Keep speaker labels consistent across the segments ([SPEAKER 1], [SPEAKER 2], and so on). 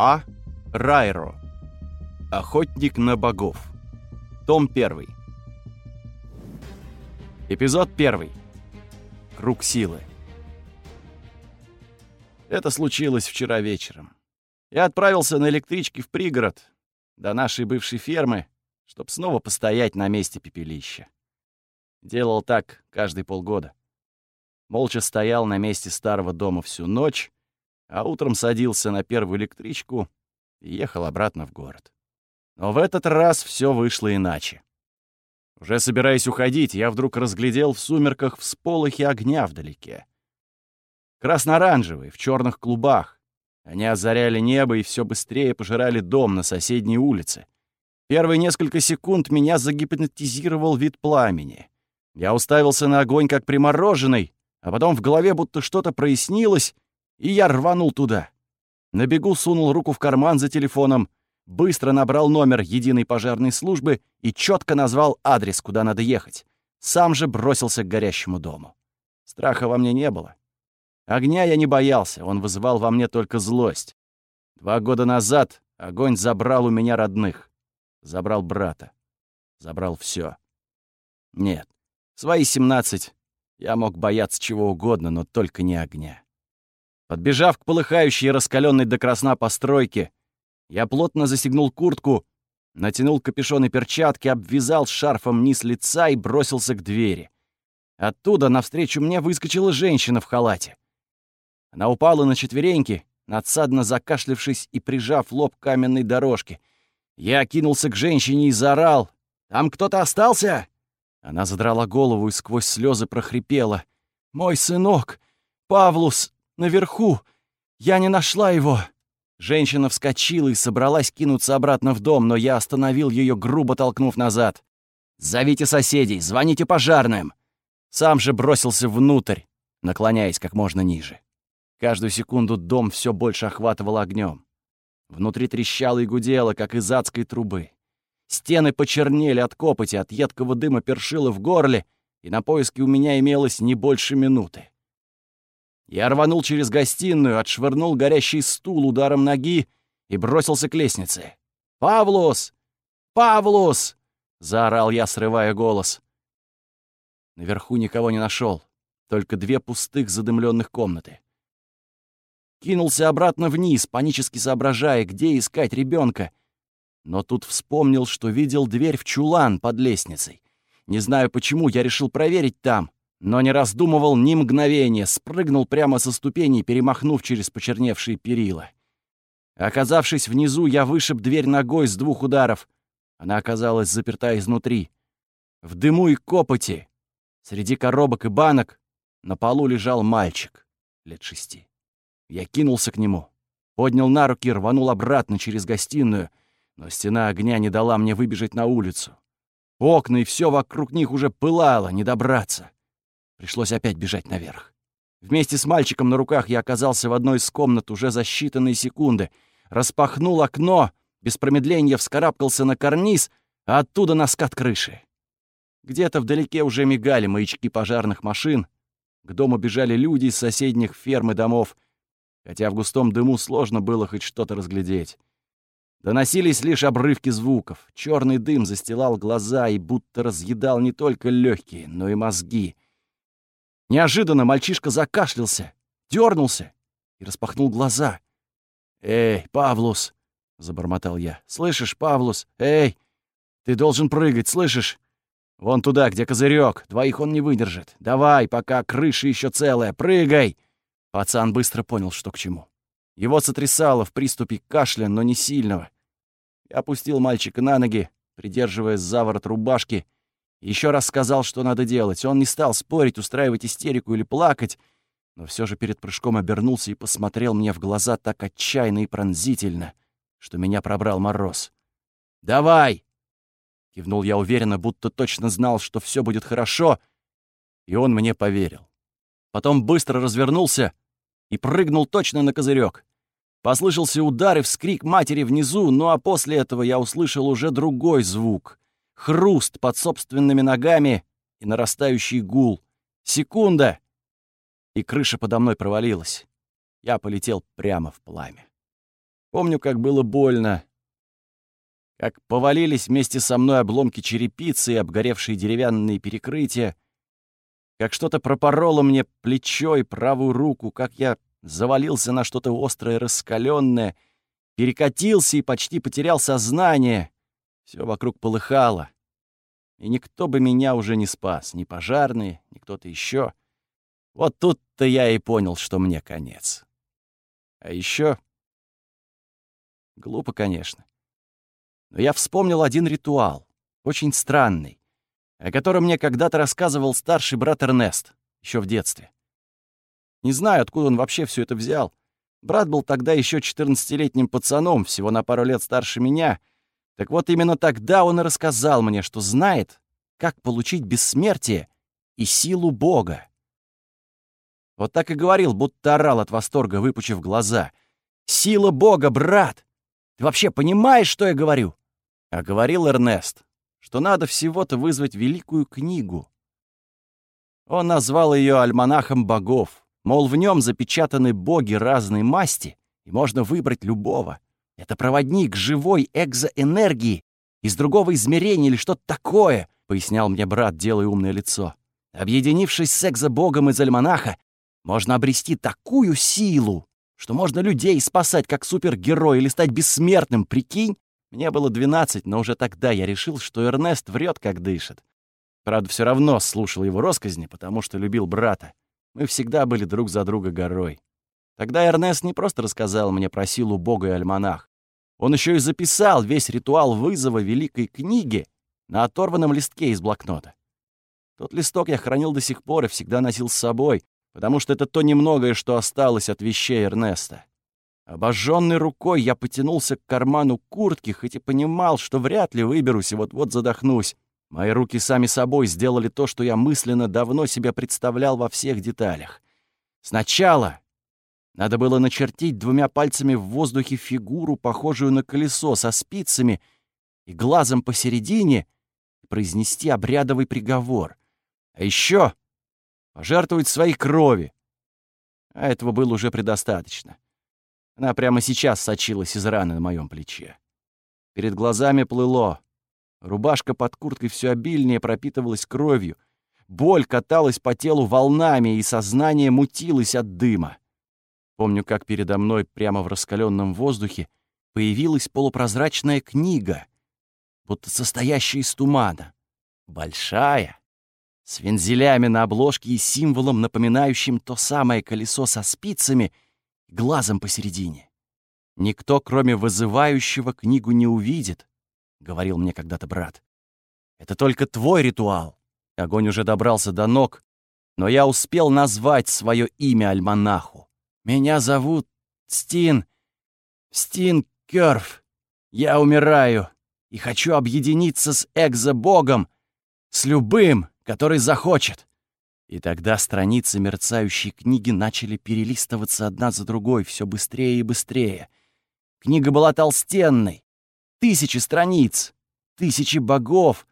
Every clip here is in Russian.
[SPEAKER 1] А. Райро. Охотник на богов. Том 1. Эпизод 1. Круг силы. Это случилось вчера вечером. Я отправился на электричке в пригород, до нашей бывшей фермы, чтобы снова постоять на месте пепелища. Делал так каждые полгода. Молча стоял на месте старого дома всю ночь, а утром садился на первую электричку и ехал обратно в город. Но в этот раз все вышло иначе. Уже собираясь уходить, я вдруг разглядел в сумерках всполохи огня вдалеке. Красно-оранжевые, в черных клубах. Они озаряли небо и все быстрее пожирали дом на соседней улице. Первые несколько секунд меня загипнотизировал вид пламени. Я уставился на огонь как примороженный, а потом в голове будто что-то прояснилось, и я рванул туда. На бегу сунул руку в карман за телефоном, быстро набрал номер единой пожарной службы и четко назвал адрес, куда надо ехать. Сам же бросился к горящему дому. Страха во мне не было. Огня я не боялся, он вызывал во мне только злость. Два года назад огонь забрал у меня родных. Забрал брата. Забрал все. Нет, свои семнадцать я мог бояться чего угодно, но только не огня. Подбежав к полыхающей раскаленной до красна постройке, я плотно застегнул куртку, натянул капюшон и перчатки, обвязал шарфом низ лица и бросился к двери. Оттуда навстречу мне выскочила женщина в халате. Она упала на четвереньки, надсадно закашлявшись и прижав лоб к каменной дорожке. Я кинулся к женщине и заорал. «Там кто-то остался?» Она задрала голову и сквозь слезы прохрипела. «Мой сынок! Павлус! Наверху! Я не нашла его!» Женщина вскочила и собралась кинуться обратно в дом, но я остановил ее, грубо толкнув назад. «Зовите соседей, звоните пожарным!» Сам же бросился внутрь, наклоняясь как можно ниже. Каждую секунду дом все больше охватывал огнем. Внутри трещало и гудело, как из адской трубы. Стены почернели от копоти, от едкого дыма першило в горле, и на поиски у меня имелось не больше минуты. Я рванул через гостиную, отшвырнул горящий стул ударом ноги и бросился к лестнице. «Павлус! Павлус!» — заорал я, срывая голос. Наверху никого не нашел, только две пустых задымленных комнаты. Кинулся обратно вниз, панически соображая, где искать ребенка, но тут вспомнил, что видел дверь в чулан под лестницей. Не знаю почему, я решил проверить там, но не раздумывал ни мгновения, спрыгнул прямо со ступеней, перемахнув через почерневшие перила. Оказавшись внизу, я вышиб дверь ногой с двух ударов. Она оказалась заперта изнутри. В дыму и копоти, среди коробок и банок, на полу лежал мальчик лет шести. Я кинулся к нему, поднял на руки, рванул обратно через гостиную — но стена огня не дала мне выбежать на улицу. Окна и все вокруг них уже пылало, не добраться. Пришлось опять бежать наверх. Вместе с мальчиком на руках я оказался в одной из комнат уже за считанные секунды. Распахнул окно, без промедления вскарабкался на карниз, а оттуда на скат крыши. Где-то вдалеке уже мигали маячки пожарных машин. К дому бежали люди из соседних ферм и домов, хотя в густом дыму сложно было хоть что-то разглядеть. Доносились лишь обрывки звуков. Черный дым застилал глаза и будто разъедал не только легкие, но и мозги. Неожиданно мальчишка закашлялся, дернулся и распахнул глаза. «Эй, Павлус!» — забормотал я. «Слышишь, Павлус? Эй! Ты должен прыгать, слышишь? Вон туда, где козырек. Двоих он не выдержит. Давай, пока крыша еще целая. Прыгай!» Пацан быстро понял, что к чему. Его сотрясало в приступе кашля, но не сильного. Я опустил мальчика на ноги, придерживая за ворот рубашки, еще раз сказал, что надо делать. Он не стал спорить, устраивать истерику или плакать, но все же перед прыжком обернулся и посмотрел мне в глаза так отчаянно и пронзительно, что меня пробрал мороз. «Давай!» — кивнул я уверенно, будто точно знал, что все будет хорошо, и он мне поверил. Потом быстро развернулся и прыгнул точно на козырек. Послышался удар и вскрик матери внизу, ну а после этого я услышал уже другой звук. Хруст под собственными ногами и нарастающий гул. Секунда! И крыша подо мной провалилась. Я полетел прямо в пламя. Помню, как было больно, как повалились вместе со мной обломки черепицы и обгоревшие деревянные перекрытия, как что-то пропороло мне плечо и правую руку, как я завалился на что-то острое раскаленное, перекатился и почти потерял сознание. Все вокруг полыхало. И никто бы меня уже не спас, ни пожарные, ни кто-то еще. Вот тут-то я и понял, что мне конец. А еще Глупо, конечно. Но я вспомнил один ритуал, очень странный, о котором мне когда-то рассказывал старший брат Эрнест, еще в детстве. Не знаю, откуда он вообще все это взял. Брат был тогда еще 14-летним пацаном, всего на пару лет старше меня. Так вот именно тогда он и рассказал мне, что знает, как получить бессмертие и силу Бога. Вот так и говорил, будто орал от восторга, выпучив глаза. «Сила Бога, брат! Ты вообще понимаешь, что я говорю?» А говорил Эрнест, что надо всего-то вызвать великую книгу. Он назвал ее «Альманахом богов», мол, в нем запечатаны боги разной масти, и можно выбрать любого. Это проводник живой экзоэнергии из другого измерения или что-то такое, пояснял мне брат, делая умное лицо. Объединившись с экзобогом из альманаха, можно обрести такую силу, что можно людей спасать как супергерой или стать бессмертным, прикинь? Мне было 12, но уже тогда я решил, что Эрнест врет, как дышит. Правда, все равно слушал его росказни, потому что любил брата. Мы всегда были друг за друга горой. Тогда Эрнест не просто рассказал мне про силу Бога и альманах. Он еще и записал весь ритуал вызова Великой книги на оторванном листке из блокнота. Тот листок я хранил до сих пор и всегда носил с собой, потому что это то немногое, что осталось от вещей Эрнеста. Обожженной рукой я потянулся к карману куртки, хоть и понимал, что вряд ли выберусь и вот-вот задохнусь. Мои руки сами собой сделали то, что я мысленно давно себя представлял во всех деталях. Сначала надо было начертить двумя пальцами в воздухе фигуру, похожую на колесо со спицами и глазом посередине, произнести обрядовый приговор. А еще пожертвовать своей крови. А этого было уже предостаточно. Она прямо сейчас сочилась из раны на моем плече. Перед глазами плыло. Рубашка под курткой все обильнее пропитывалась кровью. Боль каталась по телу волнами, и сознание мутилось от дыма. Помню, как передо мной прямо в раскаленном воздухе появилась полупрозрачная книга, будто состоящая из тумана. Большая, с вензелями на обложке и символом, напоминающим то самое колесо со спицами, глазом посередине. «Никто, кроме вызывающего, книгу не увидит», — говорил мне когда-то брат. «Это только твой ритуал». Огонь уже добрался до ног, но я успел назвать свое имя альманаху. «Меня зовут Стин... Стин Кёрф. Я умираю и хочу объединиться с экзобогом, с любым, который захочет. И тогда страницы мерцающей книги начали перелистываться одна за другой все быстрее и быстрее. Книга была толстенной. Тысячи страниц, тысячи богов,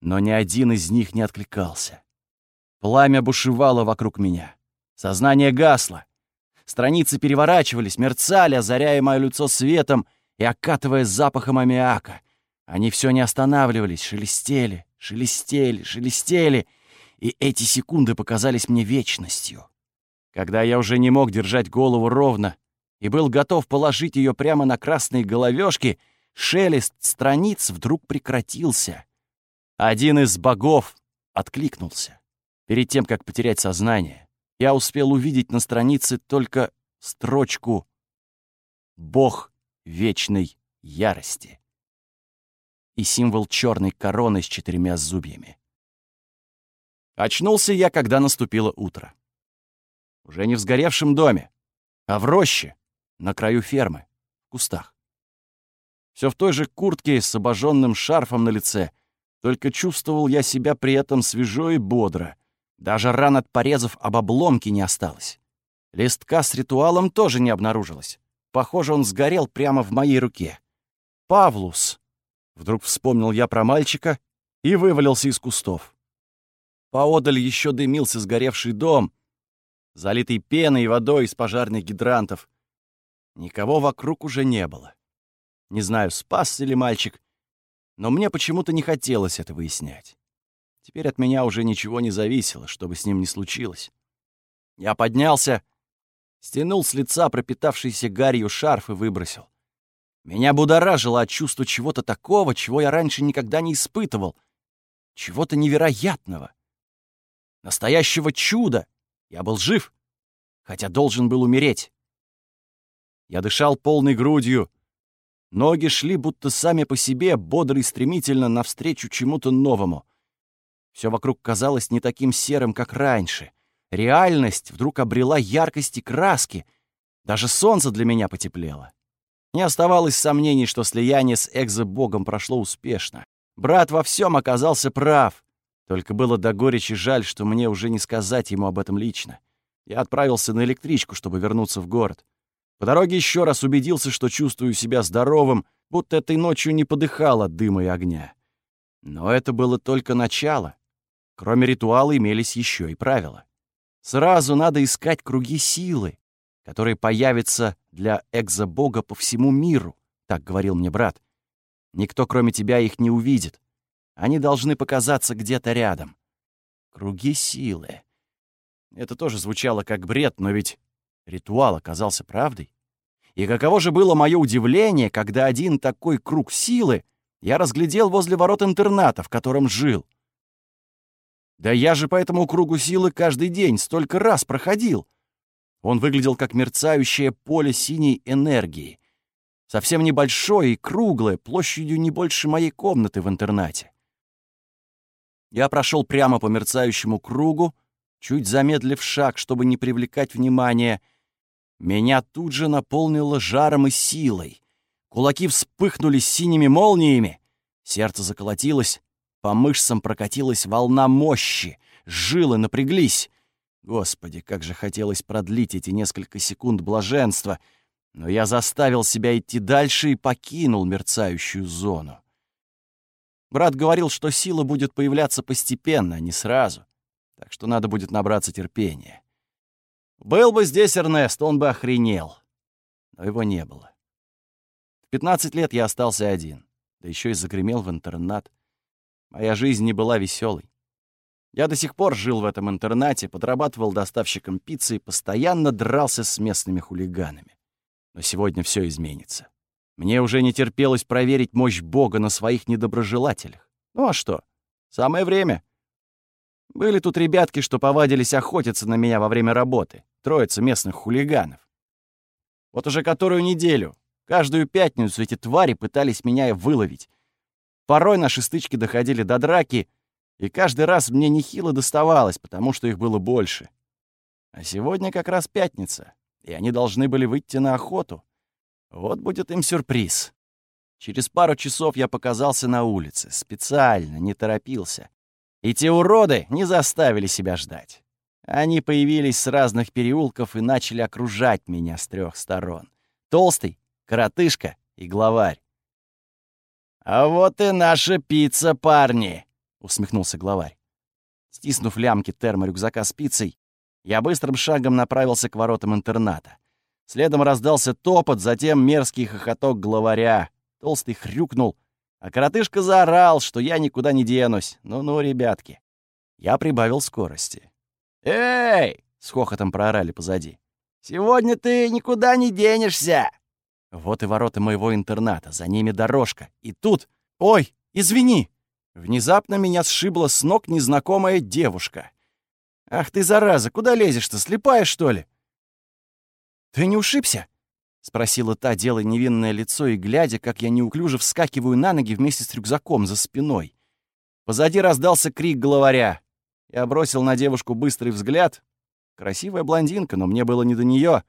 [SPEAKER 1] но ни один из них не откликался. Пламя бушевало вокруг меня. Сознание гасло. Страницы переворачивались, мерцали, озаряя мое лицо светом и окатывая запахом аммиака. Они все не останавливались, шелестели, шелестели, шелестели, и эти секунды показались мне вечностью. Когда я уже не мог держать голову ровно и был готов положить ее прямо на красные головешки, шелест страниц вдруг прекратился. Один из богов откликнулся. Перед тем, как потерять сознание, я успел увидеть на странице только строчку «Бог вечной ярости» и символ черной короны с четырьмя зубьями. Очнулся я, когда наступило утро. Уже не в сгоревшем доме, а в роще, на краю фермы, в кустах. Все в той же куртке с обожженным шарфом на лице, только чувствовал я себя при этом свежо и бодро. Даже ран от порезов об обломке не осталось. Листка с ритуалом тоже не обнаружилось. Похоже, он сгорел прямо в моей руке. «Павлус», Вдруг вспомнил я про мальчика и вывалился из кустов. Поодаль еще дымился сгоревший дом, залитый пеной и водой из пожарных гидрантов. Никого вокруг уже не было. Не знаю, спасся ли мальчик, но мне почему-то не хотелось это выяснять. Теперь от меня уже ничего не зависело, что бы с ним ни случилось. Я поднялся, стянул с лица пропитавшийся гарью шарф и выбросил. Меня будоражило от чувства чего-то такого, чего я раньше никогда не испытывал. Чего-то невероятного. Настоящего чуда. Я был жив, хотя должен был умереть. Я дышал полной грудью, Ноги шли будто сами по себе, бодро и стремительно, навстречу чему-то новому. Все вокруг казалось не таким серым, как раньше. Реальность вдруг обрела яркость и краски. Даже солнце для меня потеплело. Не оставалось сомнений, что слияние с экзобогом прошло успешно. Брат во всем оказался прав. Только было до горечи жаль, что мне уже не сказать ему об этом лично. Я отправился на электричку, чтобы вернуться в город. По дороге еще раз убедился, что чувствую себя здоровым, будто этой ночью не подыхало от дыма и огня. Но это было только начало. Кроме ритуала имелись еще и правила. Сразу надо искать круги силы, которые появятся для экзобога по всему миру, так говорил мне брат. Никто, кроме тебя, их не увидит. Они должны показаться где-то рядом. Круги силы. Это тоже звучало как бред, но ведь Ритуал оказался правдой. И каково же было мое удивление, когда один такой круг силы я разглядел возле ворот интерната, в котором жил. Да я же по этому кругу силы каждый день столько раз проходил. Он выглядел как мерцающее поле синей энергии. Совсем небольшое и круглое, площадью не больше моей комнаты в интернате. Я прошел прямо по мерцающему кругу, чуть замедлив шаг, чтобы не привлекать внимания, меня тут же наполнило жаром и силой. Кулаки вспыхнули синими молниями. Сердце заколотилось, по мышцам прокатилась волна мощи, жилы напряглись. Господи, как же хотелось продлить эти несколько секунд блаженства, но я заставил себя идти дальше и покинул мерцающую зону. Брат говорил, что сила будет появляться постепенно, а не сразу, так что надо будет набраться терпения. Был бы здесь Эрнест, он бы охренел. Но его не было. В 15 лет я остался один, да еще и загремел в интернат. Моя жизнь не была веселой. Я до сих пор жил в этом интернате, подрабатывал доставщиком пиццы и постоянно дрался с местными хулиганами. Но сегодня все изменится. Мне уже не терпелось проверить мощь Бога на своих недоброжелателях. Ну а что? Самое время. Были тут ребятки, что повадились охотиться на меня во время работы. Троица местных хулиганов. Вот уже которую неделю, каждую пятницу эти твари пытались меня выловить. Порой наши стычки доходили до драки, и каждый раз мне нехило доставалось, потому что их было больше. А сегодня как раз пятница, и они должны были выйти на охоту. Вот будет им сюрприз. Через пару часов я показался на улице, специально, не торопился. И те уроды не заставили себя ждать. Они появились с разных переулков и начали окружать меня с трех сторон. Толстый, коротышка и главарь. «А вот и наша пицца, парни!» — усмехнулся главарь. Стиснув лямки терморюкзака с пиццей, я быстрым шагом направился к воротам интерната. Следом раздался топот, затем мерзкий хохоток главаря. Толстый хрюкнул, а коротышка заорал, что я никуда не денусь. Ну-ну, ребятки. Я прибавил скорости. «Эй!» — с хохотом проорали позади. «Сегодня ты никуда не денешься!» Вот и ворота моего интерната, за ними дорожка. И тут... Ой, извини! Внезапно меня сшибла с ног незнакомая девушка. «Ах ты, зараза, куда лезешь-то, слепая, что ли?» «Ты не ушибся?» — спросила та, делая невинное лицо и глядя, как я неуклюже вскакиваю на ноги вместе с рюкзаком за спиной. Позади раздался крик главаря. Я бросил на девушку быстрый взгляд. Красивая блондинка, но мне было не до нее.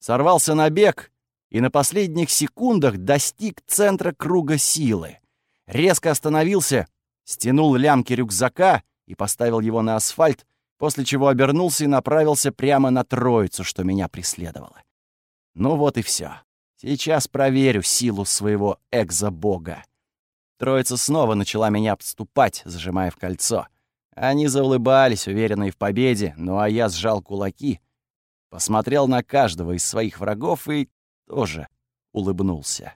[SPEAKER 1] Сорвался на бег и на последних секундах достиг центра круга силы. Резко остановился, стянул лямки рюкзака и поставил его на асфальт, после чего обернулся и направился прямо на троицу, что меня преследовала. Ну вот и все. Сейчас проверю силу своего экзобога. Троица снова начала меня подступать, зажимая в кольцо. Они заулыбались, уверенные в победе, ну а я сжал кулаки, посмотрел на каждого из своих врагов и тоже улыбнулся.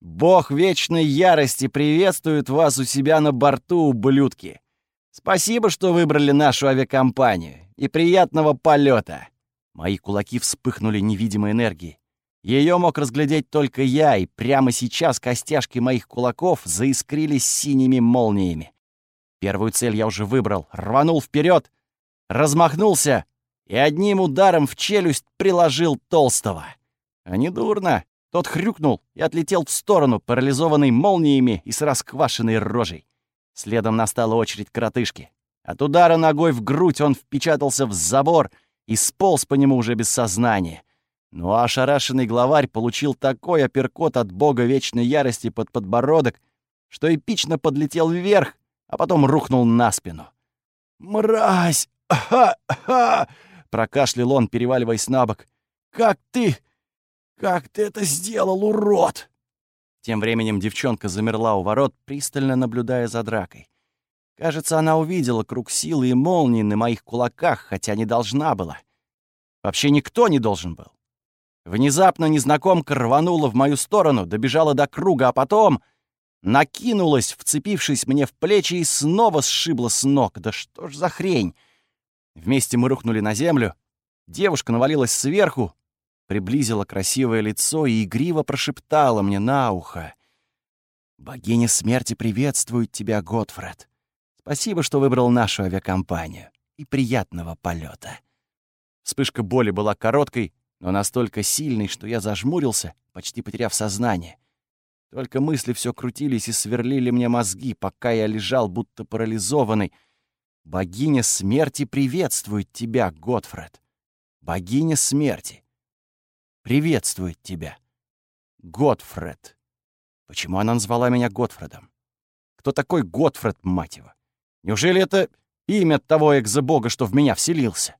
[SPEAKER 1] «Бог вечной ярости приветствует вас у себя на борту, ублюдки! Спасибо, что выбрали нашу авиакомпанию, и приятного полета. Мои кулаки вспыхнули невидимой энергией. Ее мог разглядеть только я, и прямо сейчас костяшки моих кулаков заискрились синими молниями. Первую цель я уже выбрал, рванул вперед, размахнулся и одним ударом в челюсть приложил толстого. А дурно. Тот хрюкнул и отлетел в сторону, парализованный молниями и с расквашенной рожей. Следом настала очередь коротышки. От удара ногой в грудь он впечатался в забор и сполз по нему уже без сознания. Ну а ошарашенный главарь получил такой апперкот от бога вечной ярости под подбородок, что эпично подлетел вверх, а потом рухнул на спину. «Мразь! Ха-ха!» — прокашлял он, переваливаясь на бок. «Как ты... как ты это сделал, урод!» Тем временем девчонка замерла у ворот, пристально наблюдая за дракой. Кажется, она увидела круг силы и молнии на моих кулаках, хотя не должна была. Вообще никто не должен был. Внезапно незнакомка рванула в мою сторону, добежала до круга, а потом накинулась, вцепившись мне в плечи, и снова сшибла с ног. Да что ж за хрень? Вместе мы рухнули на землю. Девушка навалилась сверху, приблизила красивое лицо и игриво прошептала мне на ухо. «Богиня смерти приветствует тебя, Готфред. Спасибо, что выбрал нашу авиакомпанию. И приятного полета. Вспышка боли была короткой, но настолько сильной, что я зажмурился, почти потеряв сознание. Только мысли все крутились и сверлили мне мозги, пока я лежал, будто парализованный. «Богиня смерти приветствует тебя, Готфред. Богиня смерти приветствует тебя. Готфред. Почему она назвала меня Готфредом? Кто такой Готфред, мать его? Неужели это имя того экзобога, что в меня вселился?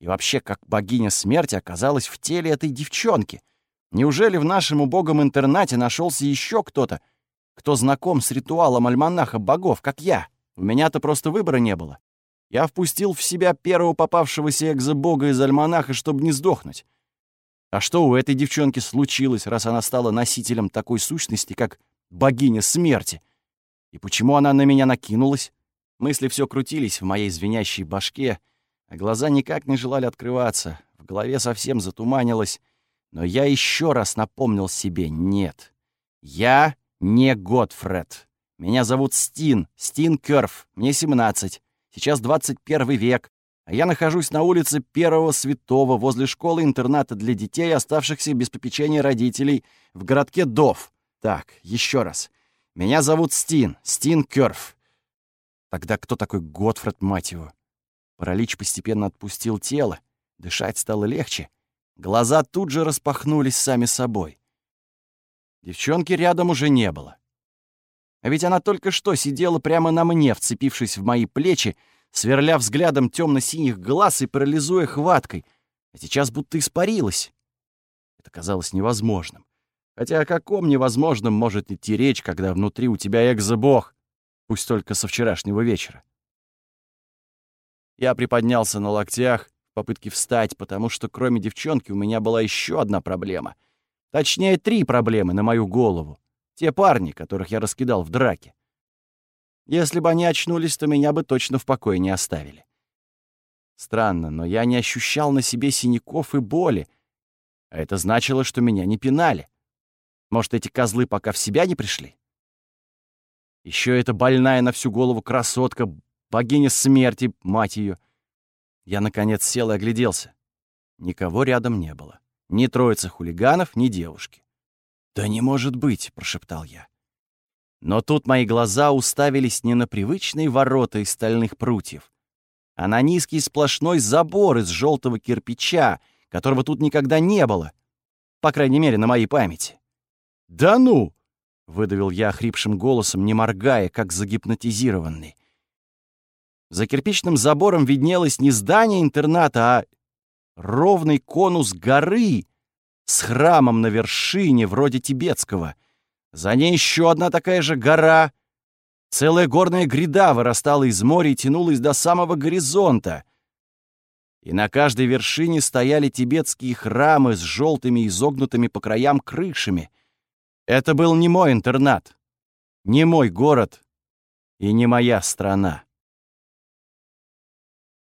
[SPEAKER 1] И вообще, как богиня смерти оказалась в теле этой девчонки? Неужели в нашем убогом интернате нашелся еще кто-то, кто знаком с ритуалом альманаха богов, как я? У меня-то просто выбора не было. Я впустил в себя первого попавшегося экзобога из альманаха, чтобы не сдохнуть. А что у этой девчонки случилось, раз она стала носителем такой сущности, как богиня смерти? И почему она на меня накинулась? Мысли все крутились в моей звенящей башке, а глаза никак не желали открываться. В голове совсем затуманилось. Но я еще раз напомнил себе «нет». Я не Готфред. Меня зовут Стин, Стин Кёрф. Мне 17. Сейчас 21 век. А я нахожусь на улице Первого Святого возле школы-интерната для детей, оставшихся без попечения родителей в городке Дов. Так, еще раз. Меня зовут Стин, Стин Кёрф. Тогда кто такой Готфред, мать его? Паралич постепенно отпустил тело, дышать стало легче. Глаза тут же распахнулись сами собой. Девчонки рядом уже не было. А ведь она только что сидела прямо на мне, вцепившись в мои плечи, сверля взглядом темно-синих глаз и парализуя хваткой, а сейчас будто испарилась. Это казалось невозможным. Хотя о каком невозможном может идти речь, когда внутри у тебя экзобог? Пусть только со вчерашнего вечера. Я приподнялся на локтях в попытке встать, потому что кроме девчонки у меня была еще одна проблема. Точнее, три проблемы на мою голову. Те парни, которых я раскидал в драке. Если бы они очнулись, то меня бы точно в покое не оставили. Странно, но я не ощущал на себе синяков и боли. А это значило, что меня не пинали. Может, эти козлы пока в себя не пришли? Еще эта больная на всю голову красотка, богиня смерти, мать ее. Я, наконец, сел и огляделся. Никого рядом не было. Ни троицы хулиганов, ни девушки. «Да не может быть!» — прошептал я. Но тут мои глаза уставились не на привычные ворота из стальных прутьев, а на низкий сплошной забор из желтого кирпича, которого тут никогда не было, по крайней мере, на моей памяти. «Да ну!» выдавил я хрипшим голосом, не моргая, как загипнотизированный. За кирпичным забором виднелось не здание интерната, а ровный конус горы с храмом на вершине, вроде тибетского. За ней еще одна такая же гора. Целая горная гряда вырастала из моря и тянулась до самого горизонта. и на каждой вершине стояли тибетские храмы с желтыми изогнутыми по краям крышами. Это был не мой интернат, не мой город и не моя страна.